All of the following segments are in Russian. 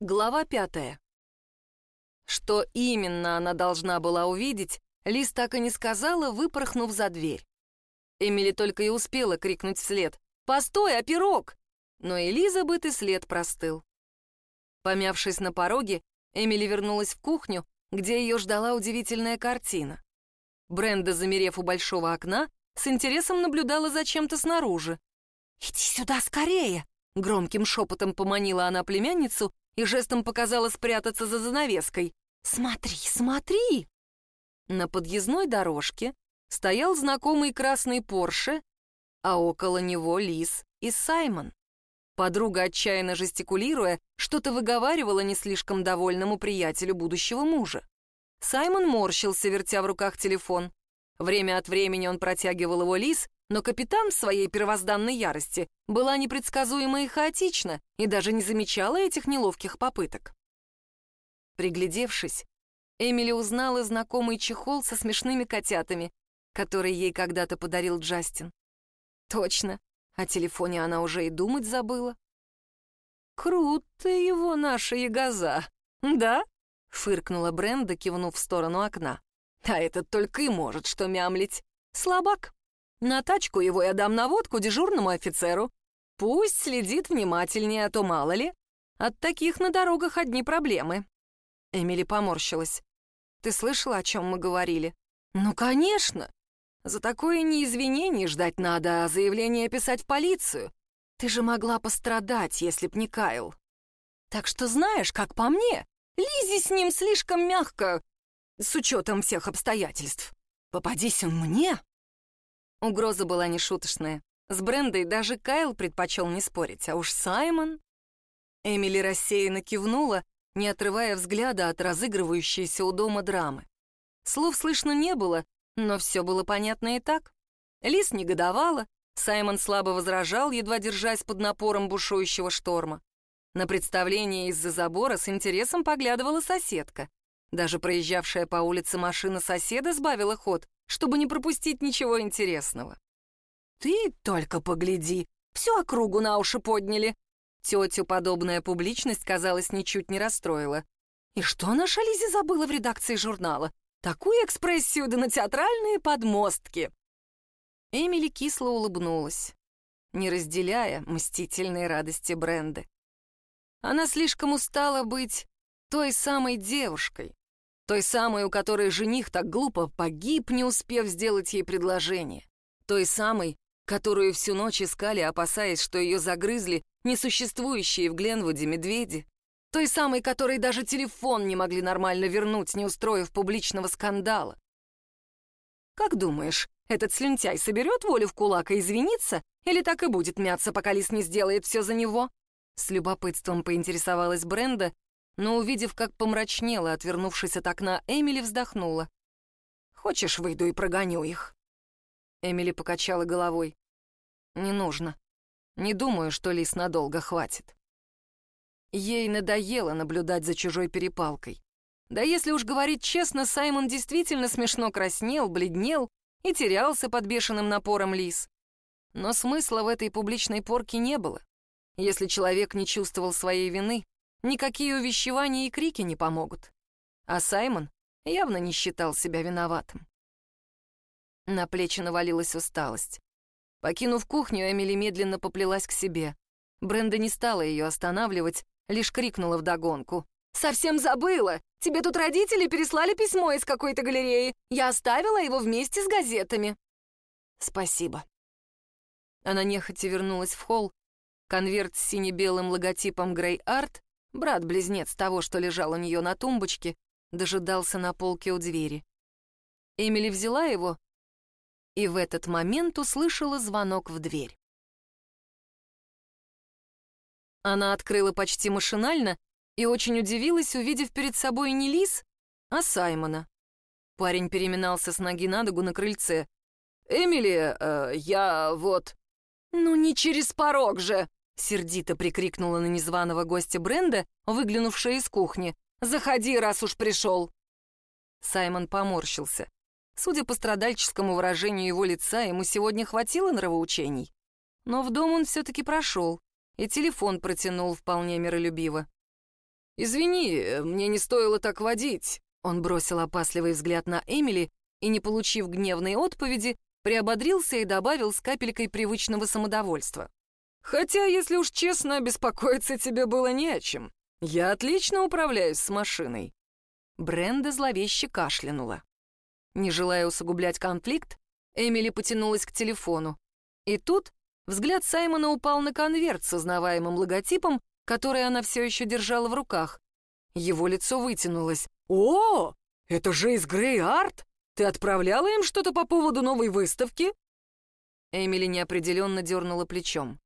Глава пятая. Что именно она должна была увидеть, Лиз так и не сказала, выпорхнув за дверь. Эмили только и успела крикнуть вслед «Постой, а пирог!» Но Элизабет и след простыл. Помявшись на пороге, Эмили вернулась в кухню, где ее ждала удивительная картина. Бренда, замерев у большого окна, с интересом наблюдала за чем-то снаружи. «Иди сюда скорее!» — громким шепотом поманила она племянницу и жестом показала спрятаться за занавеской. «Смотри, смотри!» На подъездной дорожке стоял знакомый красный Порше, а около него Лис и Саймон. Подруга, отчаянно жестикулируя, что-то выговаривала не слишком довольному приятелю будущего мужа. Саймон морщился, вертя в руках телефон. Время от времени он протягивал его Лис, но капитан в своей первозданной ярости была непредсказуема и хаотична и даже не замечала этих неловких попыток. Приглядевшись, Эмили узнала знакомый чехол со смешными котятами, который ей когда-то подарил Джастин. Точно, о телефоне она уже и думать забыла. «Круто его наша ягоза, да?» — фыркнула Бренда, кивнув в сторону окна. «А этот только и может что мямлить. Слабак. На тачку его я дам наводку дежурному офицеру. Пусть следит внимательнее, а то мало ли. От таких на дорогах одни проблемы». Эмили поморщилась. «Ты слышала, о чем мы говорили?» «Ну, конечно! За такое не извинений ждать надо, а заявление писать в полицию. Ты же могла пострадать, если б не Кайл. Так что знаешь, как по мне, Лизи с ним слишком мягко, с учетом всех обстоятельств. Попадись он мне!» Угроза была нешуточная. С Брендой даже Кайл предпочел не спорить, а уж Саймон... Эмили рассеянно кивнула, не отрывая взгляда от разыгрывающейся у дома драмы. Слов слышно не было, но все было понятно и так. Лис негодовала, Саймон слабо возражал, едва держась под напором бушующего шторма. На представление из-за забора с интересом поглядывала соседка. Даже проезжавшая по улице машина соседа сбавила ход, чтобы не пропустить ничего интересного. «Ты только погляди, всю округу на уши подняли!» Тетю подобная публичность, казалось, ничуть не расстроила. «И что наша Лизи забыла в редакции журнала? Такую экспрессию да на театральные подмостки!» Эмили кисло улыбнулась, не разделяя мстительной радости Бренды. Она слишком устала быть той самой девушкой, той самой, у которой жених так глупо погиб, не успев сделать ей предложение. Той самой, которую всю ночь искали, опасаясь, что ее загрызли несуществующие в Гленвуде медведи. Той самой, которой даже телефон не могли нормально вернуть, не устроив публичного скандала. Как думаешь, этот слюнтяй соберет волю в кулак и извинится, или так и будет мяться, пока Лис не сделает все за него? С любопытством поинтересовалась Бренда, но, увидев, как помрачнела, отвернувшись от окна, Эмили вздохнула. «Хочешь, выйду и прогоню их?» Эмили покачала головой. «Не нужно. Не думаю, что Лис надолго хватит». Ей надоело наблюдать за чужой перепалкой. Да если уж говорить честно, Саймон действительно смешно краснел, бледнел и терялся под бешеным напором Лис. Но смысла в этой публичной порке не было. Если человек не чувствовал своей вины, Никакие увещевания и крики не помогут. А Саймон явно не считал себя виноватым. На плечи навалилась усталость. Покинув кухню, Эмили медленно поплелась к себе. Бренда не стала ее останавливать, лишь крикнула вдогонку. «Совсем забыла! Тебе тут родители переслали письмо из какой-то галереи. Я оставила его вместе с газетами». «Спасибо». Она нехотя вернулась в холл. Конверт с сине-белым логотипом Grey Art Брат-близнец того, что лежал у нее на тумбочке, дожидался на полке у двери. Эмили взяла его и в этот момент услышала звонок в дверь. Она открыла почти машинально и очень удивилась, увидев перед собой не Лис, а Саймона. Парень переминался с ноги на ногу на крыльце. «Эмили, э, я вот...» «Ну не через порог же!» Сердито прикрикнула на незваного гостя Бренда, выглянувшая из кухни. «Заходи, раз уж пришел!» Саймон поморщился. Судя по страдальческому выражению его лица, ему сегодня хватило нравоучений. Но в дом он все-таки прошел, и телефон протянул вполне миролюбиво. «Извини, мне не стоило так водить». Он бросил опасливый взгляд на Эмили и, не получив гневной отповеди, приободрился и добавил с капелькой привычного самодовольства. «Хотя, если уж честно, беспокоиться тебе было не о чем. Я отлично управляюсь с машиной». Бренда зловеще кашлянула. Не желая усугублять конфликт, Эмили потянулась к телефону. И тут взгляд Саймона упал на конверт с узнаваемым логотипом, который она все еще держала в руках. Его лицо вытянулось. «О, это же из Грей Арт! Ты отправляла им что-то по поводу новой выставки?» Эмили неопределенно дернула плечом.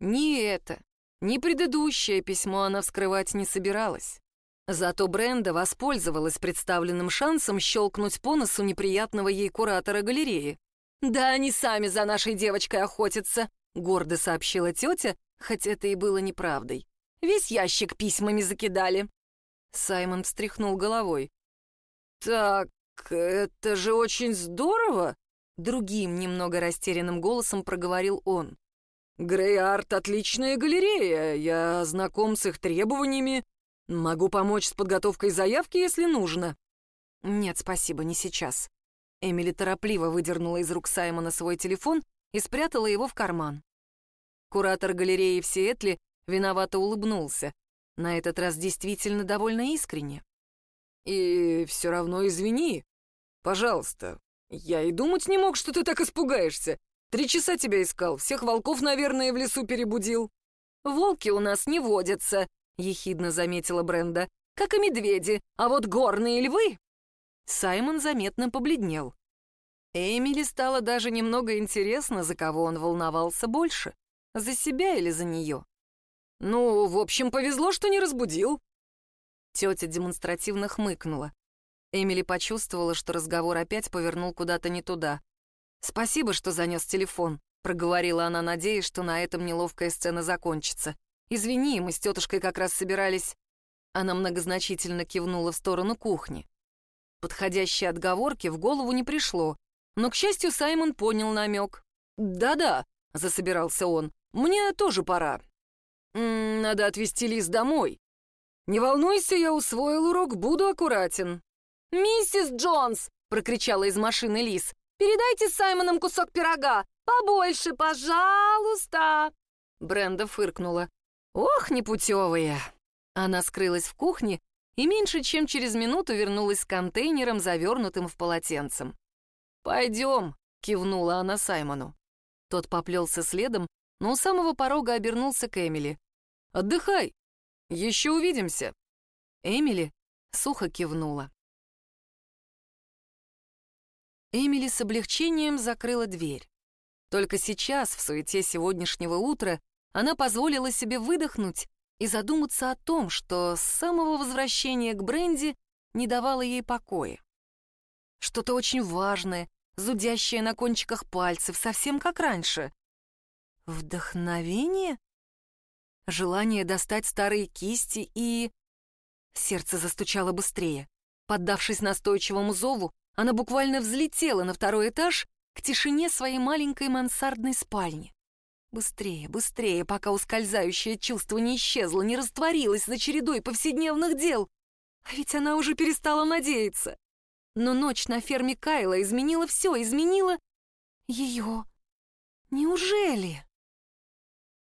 Ни это, ни предыдущее письмо она вскрывать не собиралась. Зато Бренда воспользовалась представленным шансом щелкнуть по носу неприятного ей куратора галереи. «Да они сами за нашей девочкой охотятся», — гордо сообщила тетя, хотя это и было неправдой. «Весь ящик письмами закидали». Саймон встряхнул головой. «Так, это же очень здорово!» Другим, немного растерянным голосом проговорил он. «Грей-арт — отличная галерея, я знаком с их требованиями, могу помочь с подготовкой заявки, если нужно». «Нет, спасибо, не сейчас». Эмили торопливо выдернула из рук Саймона свой телефон и спрятала его в карман. Куратор галереи в Сиэтле виновато улыбнулся, на этот раз действительно довольно искренне. «И все равно извини. Пожалуйста. Я и думать не мог, что ты так испугаешься. Три часа тебя искал, всех волков, наверное, в лесу перебудил». «Волки у нас не водятся», — ехидно заметила Бренда, «как и медведи, а вот горные львы...» Саймон заметно побледнел. Эмили стало даже немного интересно, за кого он волновался больше, за себя или за нее. «Ну, в общем, повезло, что не разбудил». Тетя демонстративно хмыкнула. Эмили почувствовала, что разговор опять повернул куда-то не туда. «Спасибо, что занес телефон», — проговорила она, надеясь, что на этом неловкая сцена закончится. «Извини, мы с тетушкой как раз собирались...» Она многозначительно кивнула в сторону кухни. Подходящей отговорки в голову не пришло, но, к счастью, Саймон понял намек. «Да-да», — засобирался он, — «мне тоже пора. М -м, надо отвезти Лиз домой. Не волнуйся, я усвоил урок, буду аккуратен». «Миссис Джонс!» — прокричала из машины Лиз. Передайте Саймонам кусок пирога. Побольше, пожалуйста!» Бренда фыркнула. «Ох, непутевые!» Она скрылась в кухне и меньше чем через минуту вернулась с контейнером, завернутым в полотенцем. «Пойдем», — кивнула она Саймону. Тот поплелся следом, но у самого порога обернулся к Эмили. «Отдыхай! Еще увидимся!» Эмили сухо кивнула. Эмили с облегчением закрыла дверь. Только сейчас, в суете сегодняшнего утра, она позволила себе выдохнуть и задуматься о том, что с самого возвращения к Бренди не давало ей покоя. Что-то очень важное, зудящее на кончиках пальцев, совсем как раньше. Вдохновение? Желание достать старые кисти и... Сердце застучало быстрее. Поддавшись настойчивому зову, она буквально взлетела на второй этаж к тишине своей маленькой мансардной спальни. Быстрее, быстрее, пока ускользающее чувство не исчезло, не растворилось за чередой повседневных дел. А ведь она уже перестала надеяться. Но ночь на ферме Кайла изменила все, изменила ее. Неужели?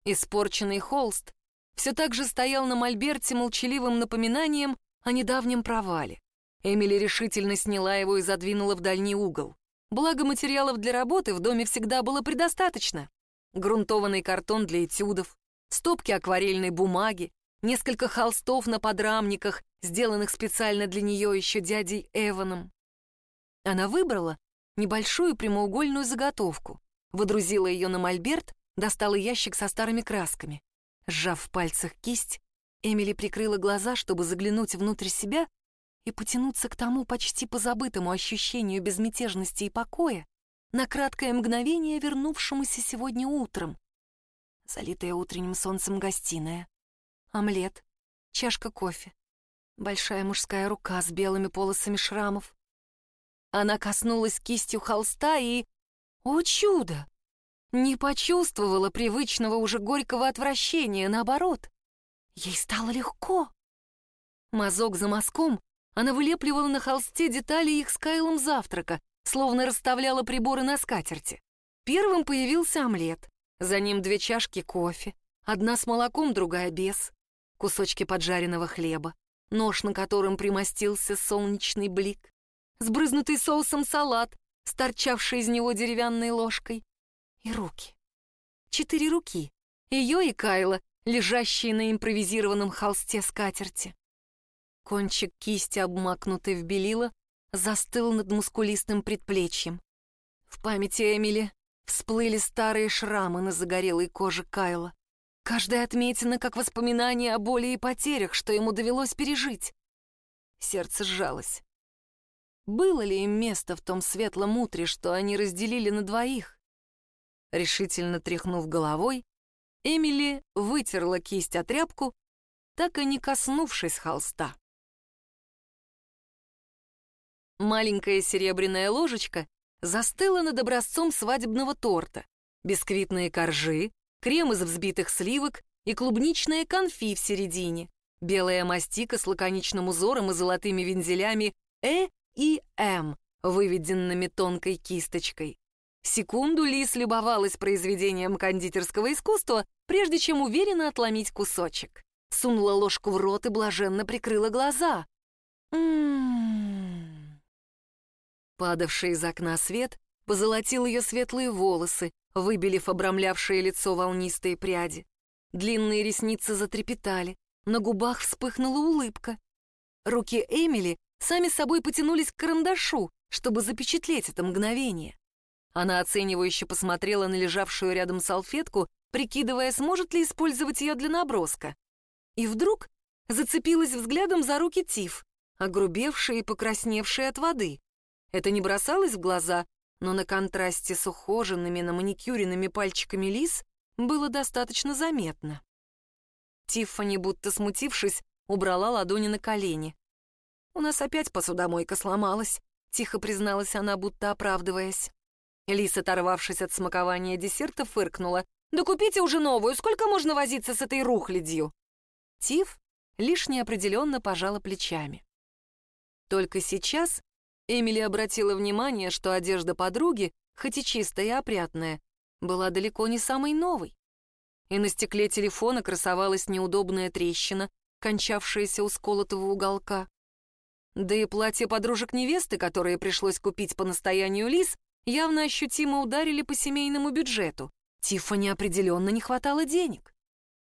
Испорченный холст все так же стоял на мольберте молчаливым напоминанием о недавнем провале. Эмили решительно сняла его и задвинула в дальний угол. Благо материалов для работы в доме всегда было предостаточно. Грунтованный картон для этюдов, стопки акварельной бумаги, несколько холстов на подрамниках, сделанных специально для нее еще дядей Эваном. Она выбрала небольшую прямоугольную заготовку, выдрузила ее на мольберт, достала ящик со старыми красками. Сжав в пальцах кисть, Эмили прикрыла глаза, чтобы заглянуть внутрь себя и потянуться к тому почти позабытому ощущению безмятежности и покоя, на краткое мгновение вернувшемуся сегодня утром. Залитая утренним солнцем гостиная, омлет, чашка кофе, большая мужская рука с белыми полосами шрамов. Она коснулась кистью холста и... О чудо! Не почувствовала привычного уже горького отвращения, наоборот. Ей стало легко. Мазок за мазком она вылепливала на холсте детали их с Кайлом завтрака, словно расставляла приборы на скатерти. Первым появился омлет, за ним две чашки кофе, одна с молоком, другая без, кусочки поджаренного хлеба, нож, на котором примостился солнечный блик, сбрызнутый соусом салат, сторчавший из него деревянной ложкой, и руки. Четыре руки, ее и Кайла, лежащие на импровизированном холсте скатерти. Кончик кисти, обмакнутый в белило, застыл над мускулистым предплечьем. В памяти Эмили всплыли старые шрамы на загорелой коже Кайла. Каждая отметина как воспоминание о боли и потерях, что ему довелось пережить. Сердце сжалось. Было ли им место в том светлом утре, что они разделили на двоих? Решительно тряхнув головой, Эмили вытерла кисть о тряпку, так и не коснувшись холста. Маленькая серебряная ложечка застыла над образцом свадебного торта. Бисквитные коржи, крем из взбитых сливок и клубничная конфи в середине. Белая мастика с лаконичным узором и золотыми вензелями «Э» и «М», выведенными тонкой кисточкой. Секунду Лис любовалась произведением кондитерского искусства, прежде чем уверенно отломить кусочек. Сунула ложку в рот и блаженно прикрыла глаза. Ммм. Падавший из окна свет позолотил ее светлые волосы, выбелив обрамлявшее лицо волнистые пряди. Длинные ресницы затрепетали, на губах вспыхнула улыбка. Руки Эмили сами собой потянулись к карандашу, чтобы запечатлеть это мгновение. Она оценивающе посмотрела на лежавшую рядом салфетку, прикидывая, сможет ли использовать ее для наброска. И вдруг зацепилась взглядом за руки Тиф, огрубевшие и покрасневшие от воды. Это не бросалось в глаза, но на контрасте с ухоженными, на маникюренными пальчиками лис было достаточно заметно. Тиффани, будто смутившись, убрала ладони на колени. «У нас опять посудомойка сломалась», — тихо призналась она, будто оправдываясь. Лис, оторвавшись от смакования десерта, фыркнула. «Да купите уже новую, сколько можно возиться с этой рухлядью?» Тиф лишь неопределенно пожала плечами. Только сейчас Эмили обратила внимание, что одежда подруги, хоть и чистая и опрятная, была далеко не самой новой. И на стекле телефона красовалась неудобная трещина, кончавшаяся у сколотого уголка. Да и платье подружек невесты, которое пришлось купить по настоянию Лис, явно ощутимо ударили по семейному бюджету. Тиффани определенно не хватало денег.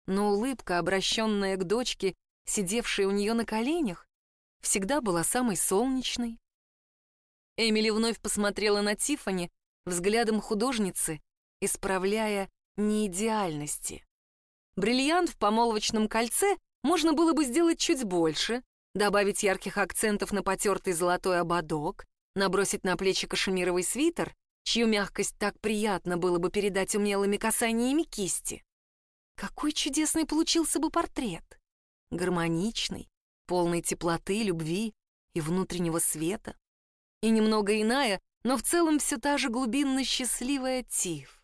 Но улыбка, обращенная к дочке, сидевшей у нее на коленях, всегда была самой солнечной, Эмили вновь посмотрела на Тифани взглядом художницы, исправляя неидеальности. Бриллиант в помолвочном кольце можно было бы сделать чуть больше, добавить ярких акцентов на потертый золотой ободок, набросить на плечи кашемировый свитер, чью мягкость так приятно было бы передать умелыми касаниями кисти. Какой чудесный получился бы портрет! Гармоничный, полный теплоты, любви и внутреннего света и немного иная, но в целом все та же глубинно счастливая Тиф.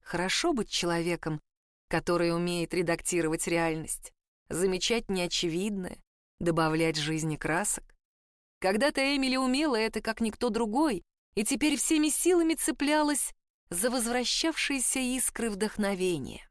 Хорошо быть человеком, который умеет редактировать реальность, замечать неочевидное, добавлять жизни красок. Когда-то Эмили умела это как никто другой, и теперь всеми силами цеплялась за возвращавшиеся искры вдохновения.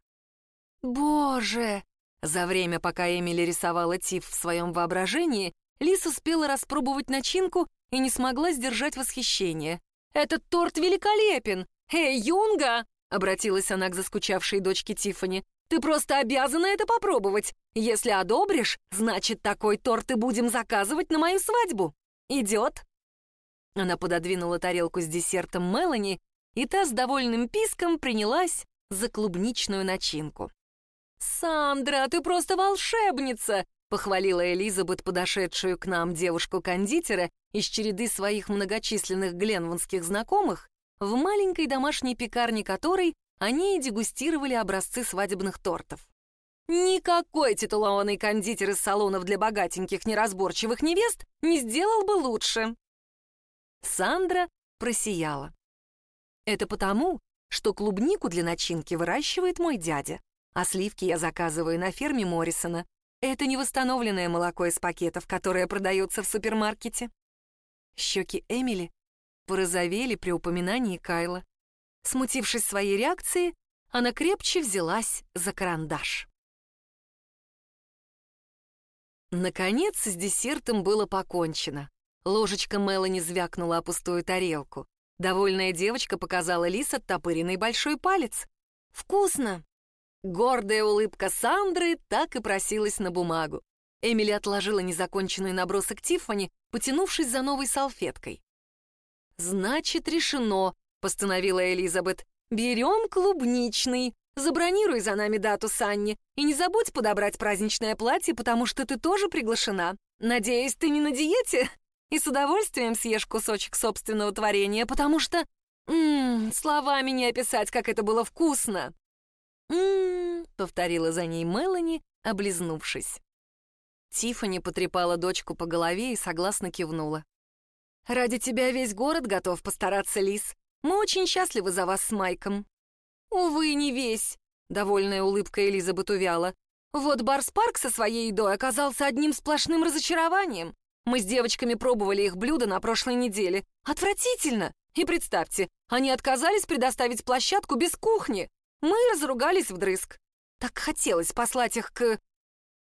«Боже!» За время, пока Эмили рисовала Тиф в своем воображении, Лис успела распробовать начинку и не смогла сдержать восхищение. «Этот торт великолепен! Эй, Юнга!» — обратилась она к заскучавшей дочке Тиффани. «Ты просто обязана это попробовать. Если одобришь, значит, такой торт и будем заказывать на мою свадьбу. Идет?» Она пододвинула тарелку с десертом Мелани, и та с довольным писком принялась за клубничную начинку. «Сандра, ты просто волшебница!» Похвалила Элизабет подошедшую к нам девушку-кондитера из череды своих многочисленных гленвонских знакомых, в маленькой домашней пекарне которой они и дегустировали образцы свадебных тортов. Никакой титулованный кондитер из салонов для богатеньких неразборчивых невест не сделал бы лучше. Сандра просияла. Это потому, что клубнику для начинки выращивает мой дядя, а сливки я заказываю на ферме Моррисона, Это не восстановленное молоко из пакетов, которое продается в супермаркете. Щеки Эмили порозовели при упоминании Кайла. Смутившись своей реакцией, она крепче взялась за карандаш. Наконец, с десертом было покончено. Ложечка Мелани звякнула о пустую тарелку. Довольная девочка показала Лис оттопыренный большой палец. «Вкусно!» Гордая улыбка Сандры так и просилась на бумагу. Эмили отложила незаконченный набросок Тиффани, потянувшись за новой салфеткой. «Значит, решено», — постановила Элизабет. «Берем клубничный. Забронируй за нами дату, Санни, и не забудь подобрать праздничное платье, потому что ты тоже приглашена. Надеюсь, ты не на диете? И с удовольствием съешь кусочек собственного творения, потому что... Ммм, словами не описать, как это было вкусно!» «М-м-м», повторила за ней Мелани, облизнувшись. Тиффани потрепала дочку по голове и согласно кивнула. «Ради тебя весь город готов постараться, Лис. Мы очень счастливы за вас с Майком». «Увы, не весь», — довольная улыбка Элизабет увяла. «Вот Барс Парк со своей едой оказался одним сплошным разочарованием. Мы с девочками пробовали их блюда на прошлой неделе. Отвратительно! И представьте, они отказались предоставить площадку без кухни. Мы разругались вдрызг. Так хотелось послать их к...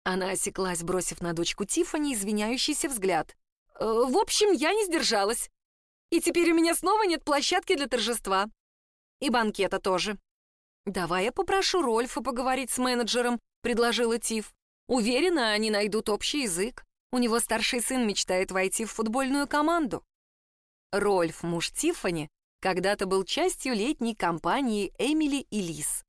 Она осеклась, бросив на дочку Тиффани извиняющийся взгляд. «Э, «В общем, я не сдержалась. И теперь у меня снова нет площадки для торжества. И банкета тоже. «Давай я попрошу Рольфа поговорить с менеджером», — предложила Тиф. «Уверена, они найдут общий язык. У него старший сын мечтает войти в футбольную команду». Рольф, муж Тиффани, когда-то был частью летней кампании Эмили и Лис.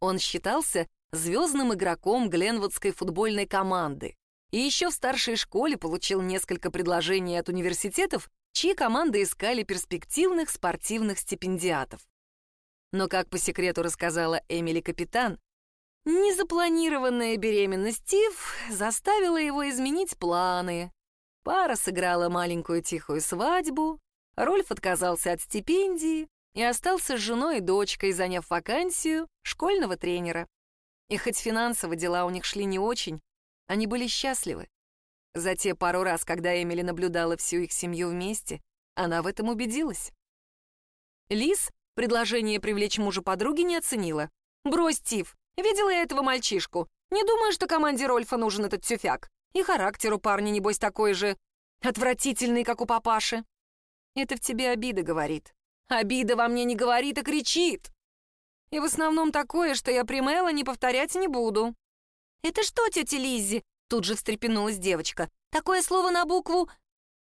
Он считался звездным игроком Гленвудской футбольной команды. И еще в старшей школе получил несколько предложений от университетов, чьи команды искали перспективных спортивных стипендиатов. Но, как по секрету рассказала Эмили Капитан, незапланированная беременность Стив заставила его изменить планы. Пара сыграла маленькую тихую свадьбу, Рольф отказался от стипендии и остался с женой и дочкой, заняв вакансию школьного тренера. И хоть финансово дела у них шли не очень, они были счастливы. За те пару раз, когда Эмили наблюдала всю их семью вместе, она в этом убедилась. Лис Предложение привлечь мужа подруги не оценила. «Брось, Стив, видела я этого мальчишку. Не думаю, что команде Рольфа нужен этот тюфяк. И характер у парня, небось, такой же. Отвратительный, как у папаши». «Это в тебе обида говорит». «Обида во мне не говорит, а кричит». «И в основном такое, что я при Мелани повторять не буду». «Это что, тетя Лиззи?» Тут же встрепенулась девочка. «Такое слово на букву...»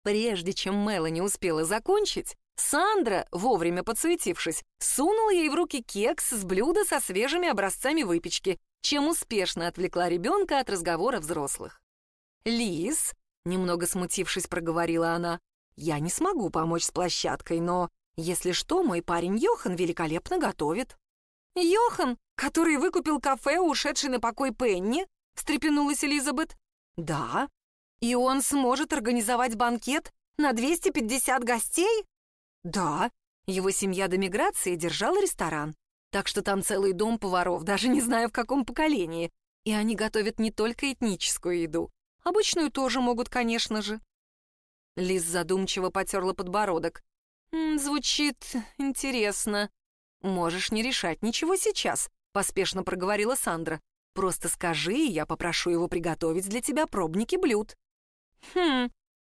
Прежде чем Мелани успела закончить, Сандра, вовремя подсуетившись, сунула ей в руки кекс с блюда со свежими образцами выпечки, чем успешно отвлекла ребенка от разговора взрослых. «Лис», — немного смутившись, проговорила она, — «я не смогу помочь с площадкой, но, если что, мой парень Йохан великолепно готовит». «Йохан, который выкупил кафе, ушедший на покой Пенни?» — встрепенулась Элизабет. «Да. И он сможет организовать банкет на 250 гостей?» Да, его семья до миграции держала ресторан, так что там целый дом поваров, даже не знаю в каком поколении. И они готовят не только этническую еду, обычную тоже могут, конечно же. Лиз задумчиво потерла подбородок. «М, «Звучит интересно. Можешь не решать ничего сейчас», — поспешно проговорила Сандра. «Просто скажи, и я попрошу его приготовить для тебя пробники блюд». «Хм,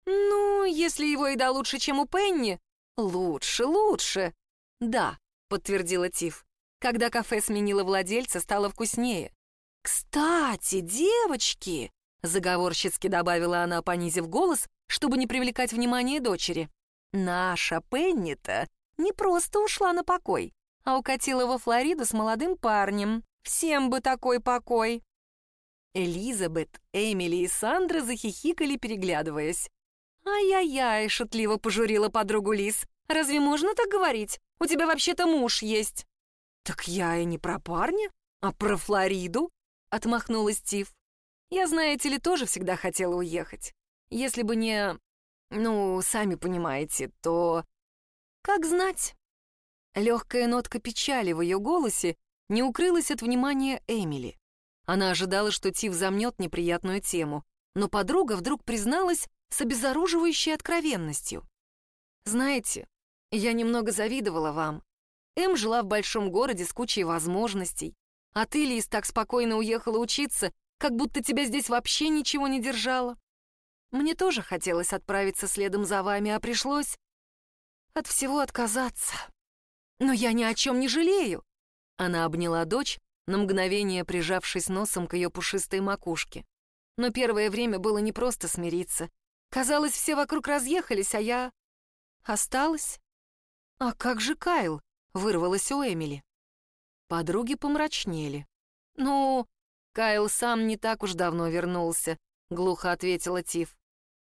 ну, если его еда лучше, чем у Пенни, «Лучше, лучше!» «Да», — подтвердила Тиф. «Когда кафе сменило владельца, стало вкуснее». «Кстати, девочки!» — заговорщицки добавила она, понизив голос, чтобы не привлекать внимание дочери. «Наша Пенни-то не просто ушла на покой, а укатила во Флориду с молодым парнем. Всем бы такой покой!» Элизабет, Эмили и Сандра захихикали, переглядываясь. «Ай-яй-яй!» — шутливо пожурила подругу Лис. «Разве можно так говорить? У тебя вообще-то муж есть». «Так я и не про парня, а про Флориду», — отмахнулась Стив. «Я, знаете ли, тоже всегда хотела уехать. Если бы не... ну, сами понимаете, то... как знать?» Легкая нотка печали в ее голосе не укрылась от внимания Эмили. Она ожидала, что Тиф замнет неприятную тему, но подруга вдруг призналась с обезоруживающей откровенностью. «Знаете, я немного завидовала вам. Эм жила в большом городе с кучей возможностей, а ты, Лиз, так спокойно уехала учиться, как будто тебя здесь вообще ничего не держало. Мне тоже хотелось отправиться следом за вами, а пришлось от всего отказаться. Но я ни о чем не жалею. Она обняла дочь, на мгновение прижавшись носом к ее пушистой макушке. Но первое время было непросто смириться. Казалось, все вокруг разъехались, а я... осталась. «А как же Кайл?» — вырвалась у Эмили. Подруги помрачнели. «Ну, Кайл сам не так уж давно вернулся», — глухо ответила Тиф.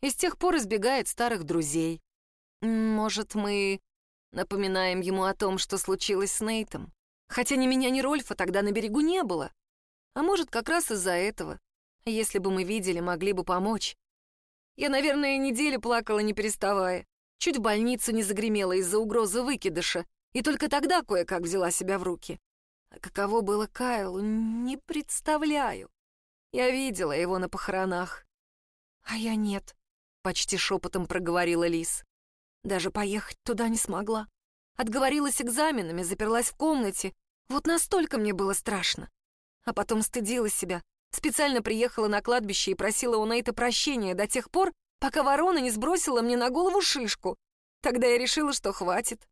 «И с тех пор избегает старых друзей. Может, мы напоминаем ему о том, что случилось с Нейтом? Хотя ни меня, ни Рольфа тогда на берегу не было. А может, как раз из-за этого. Если бы мы видели, могли бы помочь. Я, наверное, неделю плакала, не переставая. Чуть в больницу не загремела из-за угрозы выкидыша, и только тогда кое-как взяла себя в руки. Каково было Кайлу, не представляю. Я видела его на похоронах. А я нет, — почти шепотом проговорила Лис. Даже поехать туда не смогла. Отговорилась экзаменами, заперлась в комнате. Вот настолько мне было страшно. А потом стыдила себя. Специально приехала на кладбище и просила у Нейта прощения до тех пор, пока ворона не сбросила мне на голову шишку. Тогда я решила, что хватит.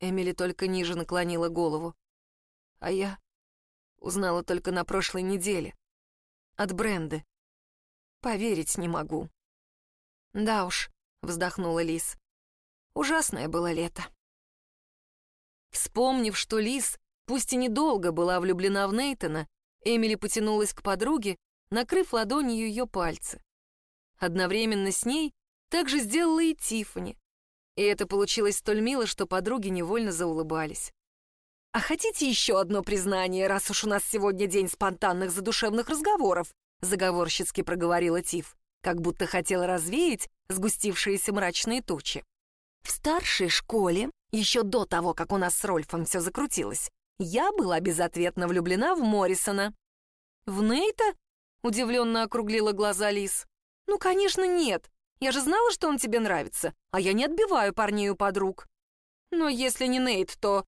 Эмили только ниже наклонила голову. А я узнала только на прошлой неделе. От Бренды. Поверить не могу. Да уж, вздохнула Лис. Ужасное было лето. Вспомнив, что Лис, пусть и недолго, была влюблена в Нейтона, Эмили потянулась к подруге, накрыв ладонью ее пальцы. Одновременно с ней также сделала и Тиффани. И это получилось столь мило, что подруги невольно заулыбались. «А хотите еще одно признание, раз уж у нас сегодня день спонтанных задушевных разговоров?» заговорщицки проговорила Тиф, как будто хотела развеять сгустившиеся мрачные тучи. В старшей школе, еще до того, как у нас с Рольфом все закрутилось, я была безответно влюблена в Моррисона. «В Нейта?» — удивленно округлила глаза Лис. «Ну, конечно, нет. Я же знала, что он тебе нравится, а я не отбиваю парней у подруг. Но если не Нейт, то...»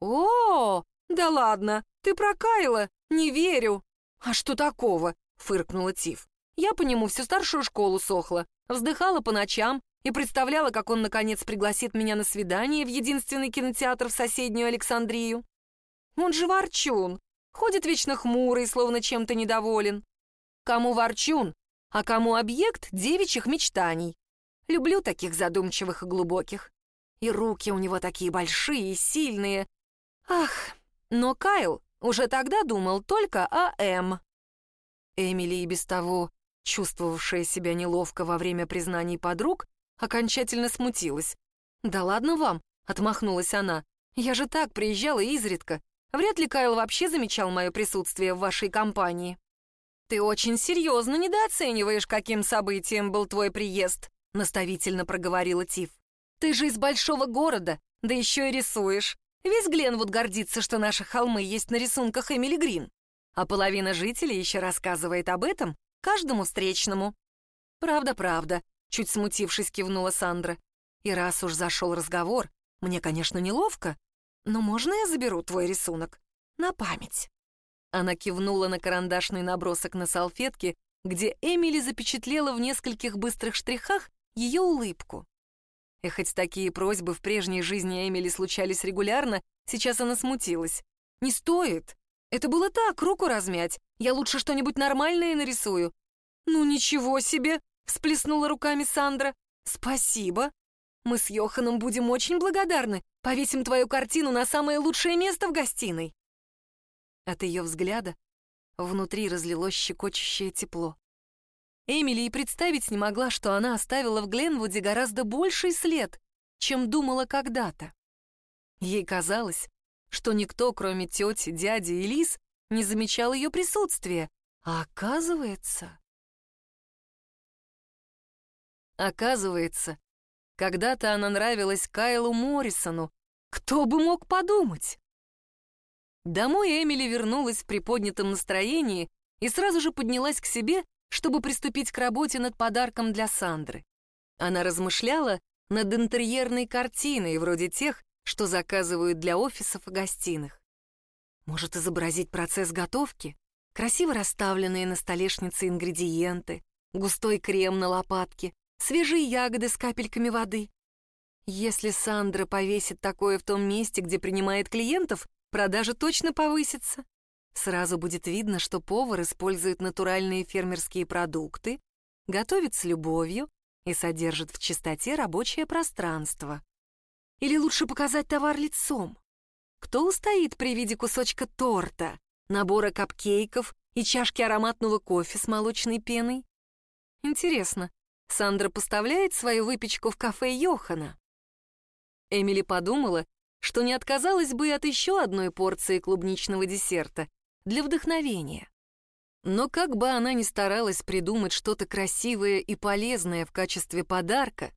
«О, да ладно, ты прокаяла, не верю». «А что такого?» — фыркнула Тиф. «Я по нему всю старшую школу сохла, вздыхала по ночам, и представляла, как он, наконец, пригласит меня на свидание в единственный кинотеатр в соседнюю Александрию. Он же ворчун, ходит вечно хмурый, словно чем-то недоволен. Кому ворчун, а кому объект девичьих мечтаний. Люблю таких задумчивых и глубоких. И руки у него такие большие и сильные. Ах, но Кайл уже тогда думал только о М. Эмили и без того, чувствовавшая себя неловко во время признаний подруг, окончательно смутилась. «Да ладно вам», — отмахнулась она. «Я же так приезжала изредка. Вряд ли Кайл вообще замечал мое присутствие в вашей компании». «Ты очень серьезно недооцениваешь, каким событием был твой приезд», — наставительно проговорила Тиф. «Ты же из большого города, да еще и рисуешь. Весь Гленвуд гордится, что наши холмы есть на рисунках Эмили Грин. А половина жителей еще рассказывает об этом каждому встречному». «Правда-правда», Чуть смутившись, кивнула Сандра. И раз уж зашел разговор, мне, конечно, неловко, но можно я заберу твой рисунок? На память. Она кивнула на карандашный набросок на салфетке, где Эмили запечатлела в нескольких быстрых штрихах ее улыбку. И хоть такие просьбы в прежней жизни Эмили случались регулярно, сейчас она смутилась. «Не стоит. Это было так, руку размять. Я лучше что-нибудь нормальное нарисую». «Ну ничего себе!» — всплеснула руками Сандра. «Спасибо. Мы с Йоханом будем очень благодарны. Повесим твою картину на самое лучшее место в гостиной». От ее взгляда внутри разлилось щекочущее тепло. Эмили и представить не могла, что она оставила в Гленвуде гораздо больший след, чем думала когда-то. Ей казалось, что никто, кроме тети, дяди и Лис, не замечал ее присутствия, а оказывается... Оказывается, когда-то она нравилась Кайлу Моррисону. Кто бы мог подумать? Домой Эмили вернулась в приподнятом настроении и сразу же поднялась к себе, чтобы приступить к работе над подарком для Сандры. Она размышляла над интерьерной картиной, вроде тех, что заказывают для офисов и гостиных. Может изобразить процесс готовки? Красиво расставленные на столешнице ингредиенты, густой крем на лопатке, свежие ягоды с капельками воды. Если Сандра повесит такое в том месте, где принимает клиентов, продажа точно повысится. Сразу будет видно, что повар использует натуральные фермерские продукты, готовит с любовью и содержит в чистоте рабочее пространство. Или лучше показать товар лицом? Кто устоит при виде кусочка торта, набора капкейков и чашки ароматного кофе с молочной пеной? Интересно, Сандра поставляет свою выпечку в кафе Йохана? Эмили подумала, что не отказалась бы от еще одной порции клубничного десерта для вдохновения. Но как бы она ни старалась придумать что-то красивое и полезное в качестве подарка,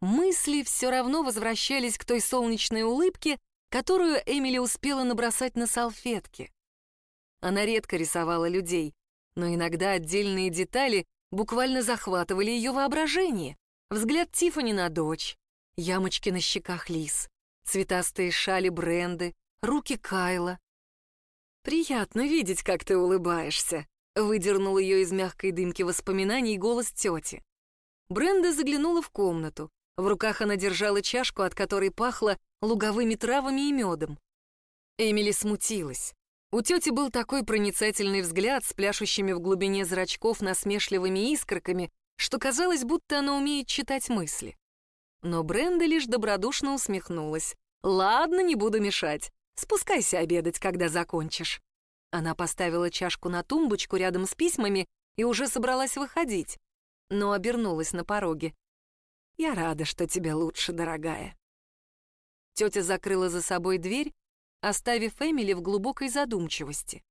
мысли все равно возвращались к той солнечной улыбке, которую Эмили успела набросать на салфетке. Она редко рисовала людей, но иногда отдельные детали буквально захватывали ее воображение. Взгляд Тифани на дочь, ямочки на щеках Лис, цветастые шали Бренды, руки Кайла. «Приятно видеть, как ты улыбаешься», — выдернул ее из мягкой дымки воспоминаний голос тети. Бренда заглянула в комнату. В руках она держала чашку, от которой пахло луговыми травами и медом. Эмили смутилась. У тети был такой проницательный взгляд с пляшущими в глубине зрачков насмешливыми искорками, что казалось, будто она умеет читать мысли. Но Бренда лишь добродушно усмехнулась. «Ладно, не буду мешать. Спускайся обедать, когда закончишь». Она поставила чашку на тумбочку рядом с письмами и уже собралась выходить, но обернулась на пороге. «Я рада, что тебе лучше, дорогая». Тетя закрыла за собой дверь, оставив Эмили в глубокой задумчивости.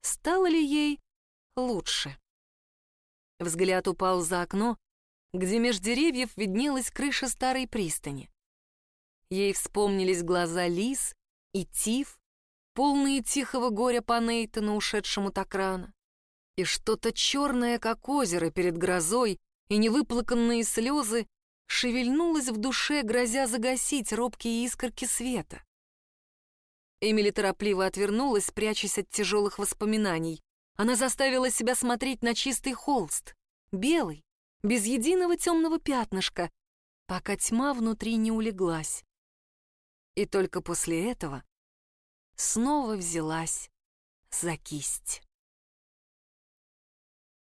Стало ли ей лучше? Взгляд упал за окно, где меж деревьев виднелась крыша старой пристани. Ей вспомнились глаза Лис и Тиф, полные тихого горя по Нейтану, ушедшему так рано, и что-то черное, как озеро перед грозой, и невыплаканные слезы шевельнулась в душе, грозя загасить робкие искорки света. Эмили торопливо отвернулась, прячась от тяжелых воспоминаний. Она заставила себя смотреть на чистый холст, белый, без единого темного пятнышка, пока тьма внутри не улеглась. И только после этого снова взялась за кисть.